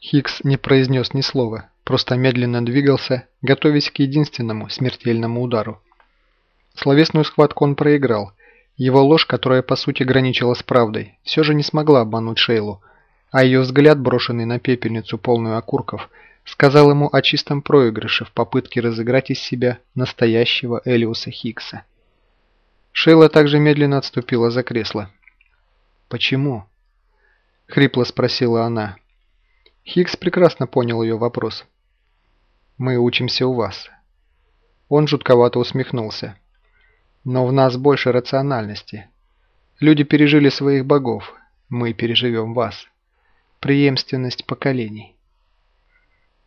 Хикс не произнес ни слова, просто медленно двигался, готовясь к единственному смертельному удару. Словесную схватку он проиграл. Его ложь, которая по сути граничила с правдой, все же не смогла обмануть Шейлу, а ее взгляд, брошенный на пепельницу, полную окурков, сказал ему о чистом проигрыше в попытке разыграть из себя настоящего Элиуса Хикса. Шейла также медленно отступила за кресло. «Почему?» – хрипло спросила она. Хикс прекрасно понял ее вопрос. «Мы учимся у вас». Он жутковато усмехнулся. «Но в нас больше рациональности. Люди пережили своих богов, мы переживем вас. Преемственность поколений».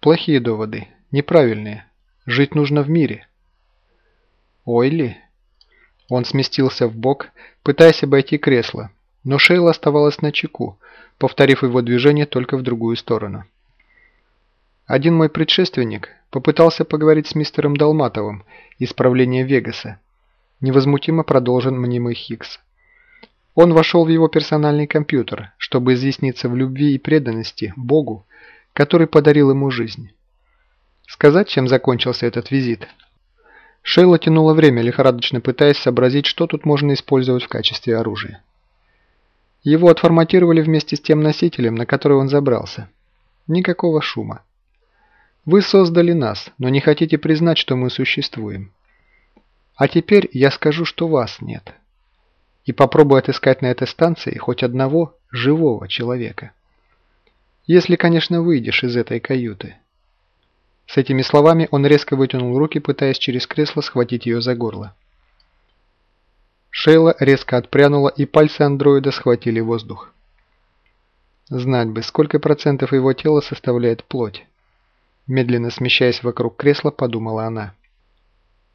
Плохие доводы, неправильные. Жить нужно в мире. Ой ли? Он сместился в бок, пытаясь обойти кресло, но Шейла оставалась на чеку, повторив его движение только в другую сторону. Один мой предшественник попытался поговорить с мистером Долматовым из правления Вегаса. Невозмутимо продолжен мнимый Хикс. Он вошел в его персональный компьютер, чтобы изъясниться в любви и преданности Богу который подарил ему жизнь. Сказать, чем закончился этот визит? Шейла тянула время, лихорадочно пытаясь сообразить, что тут можно использовать в качестве оружия. Его отформатировали вместе с тем носителем, на который он забрался. Никакого шума. Вы создали нас, но не хотите признать, что мы существуем. А теперь я скажу, что вас нет. И попробую отыскать на этой станции хоть одного живого человека. Если, конечно, выйдешь из этой каюты. С этими словами он резко вытянул руки, пытаясь через кресло схватить ее за горло. Шейла резко отпрянула, и пальцы андроида схватили воздух. Знать бы, сколько процентов его тела составляет плоть. Медленно смещаясь вокруг кресла, подумала она.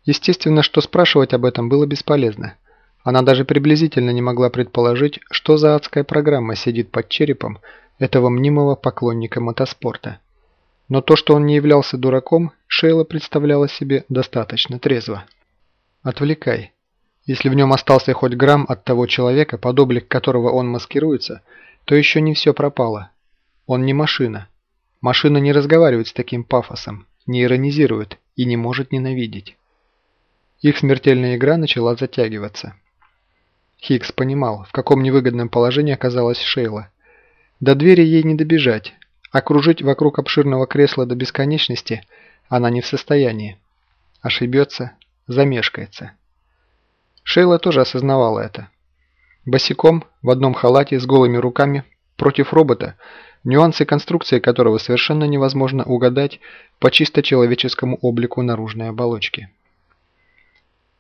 Естественно, что спрашивать об этом было бесполезно. Она даже приблизительно не могла предположить, что за адская программа сидит под черепом, этого мнимого поклонника мотоспорта. Но то, что он не являлся дураком, Шейла представляла себе достаточно трезво. Отвлекай. Если в нем остался хоть грамм от того человека, под облик которого он маскируется, то еще не все пропало. Он не машина. Машина не разговаривает с таким пафосом, не иронизирует и не может ненавидеть. Их смертельная игра начала затягиваться. Хикс понимал, в каком невыгодном положении оказалась Шейла – до двери ей не добежать. Окружить вокруг обширного кресла до бесконечности она не в состоянии. Ошибется, замешкается. Шейла тоже осознавала это. Босиком, в одном халате, с голыми руками, против робота, нюансы конструкции которого совершенно невозможно угадать по чисто человеческому облику наружной оболочки.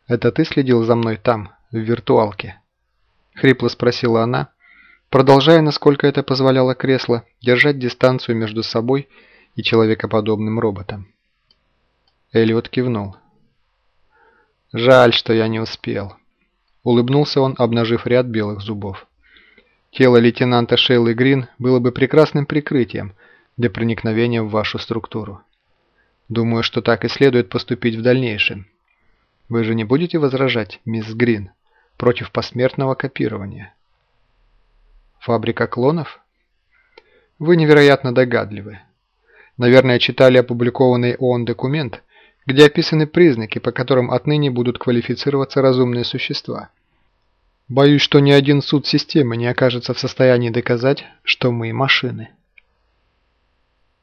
«Это ты следил за мной там, в виртуалке?» – хрипло спросила она, продолжая, насколько это позволяло кресло, держать дистанцию между собой и человекоподобным роботом. Элliot кивнул. «Жаль, что я не успел», – улыбнулся он, обнажив ряд белых зубов. «Тело лейтенанта Шейлы Грин было бы прекрасным прикрытием для проникновения в вашу структуру. Думаю, что так и следует поступить в дальнейшем. Вы же не будете возражать, мисс Грин, против посмертного копирования?» Фабрика клонов? Вы невероятно догадливы. Наверное, читали опубликованный ООН документ, где описаны признаки, по которым отныне будут квалифицироваться разумные существа. Боюсь, что ни один суд системы не окажется в состоянии доказать, что мы машины.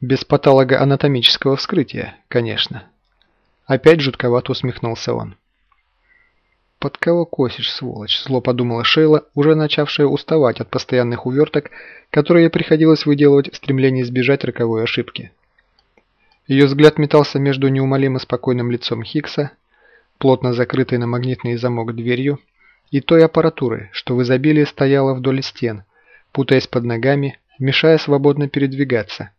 Без патологоанатомического вскрытия, конечно. Опять жутковато усмехнулся он. «Под кого косишь, сволочь?» – зло подумала Шейла, уже начавшая уставать от постоянных уверток, которые приходилось выделывать в стремлении избежать роковой ошибки. Ее взгляд метался между неумолимо спокойным лицом Хикса, плотно закрытой на магнитный замок дверью, и той аппаратуры, что в изобилии стояла вдоль стен, путаясь под ногами, мешая свободно передвигаться,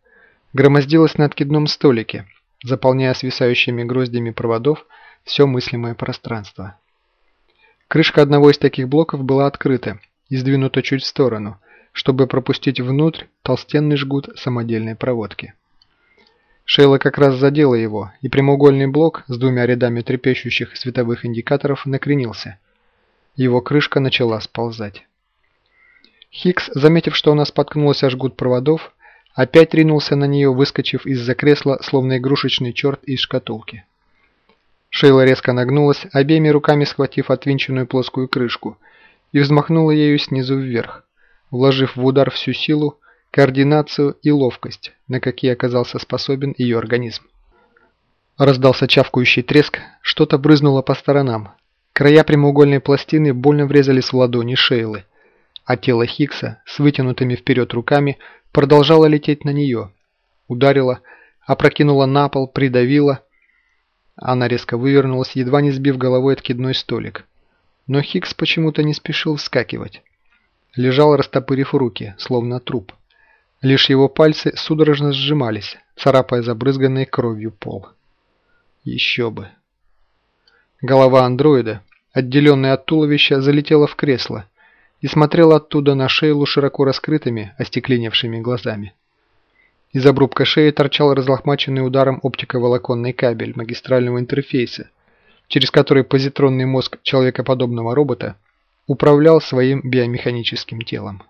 громоздилась на откидном столике, заполняя свисающими гроздями проводов все мыслимое пространство. Крышка одного из таких блоков была открыта и сдвинута чуть в сторону, чтобы пропустить внутрь толстенный жгут самодельной проводки. Шейла как раз задела его, и прямоугольный блок с двумя рядами трепещущих световых индикаторов накренился. Его крышка начала сползать. Хикс, заметив, что она споткнулась о жгут проводов, опять ринулся на нее, выскочив из-за кресла, словно игрушечный черт из шкатулки. Шейла резко нагнулась, обеими руками схватив отвинченную плоскую крышку, и взмахнула ею снизу вверх, вложив в удар всю силу, координацию и ловкость, на какие оказался способен ее организм. Раздался чавкающий треск, что-то брызнуло по сторонам. Края прямоугольной пластины больно врезались в ладони Шейлы, а тело Хикса с вытянутыми вперед руками продолжало лететь на нее. Ударило, опрокинуло на пол, придавило. Она резко вывернулась, едва не сбив головой откидной столик. Но Хикс почему-то не спешил вскакивать. Лежал, растопырив руки, словно труп. Лишь его пальцы судорожно сжимались, царапая забрызганный кровью пол. Еще бы. Голова андроида, отделенная от туловища, залетела в кресло и смотрела оттуда на Шейлу широко раскрытыми, остекленевшими глазами. Из обрубка шеи торчал разлохмаченный ударом оптиковолоконный кабель магистрального интерфейса, через который позитронный мозг человекоподобного робота управлял своим биомеханическим телом.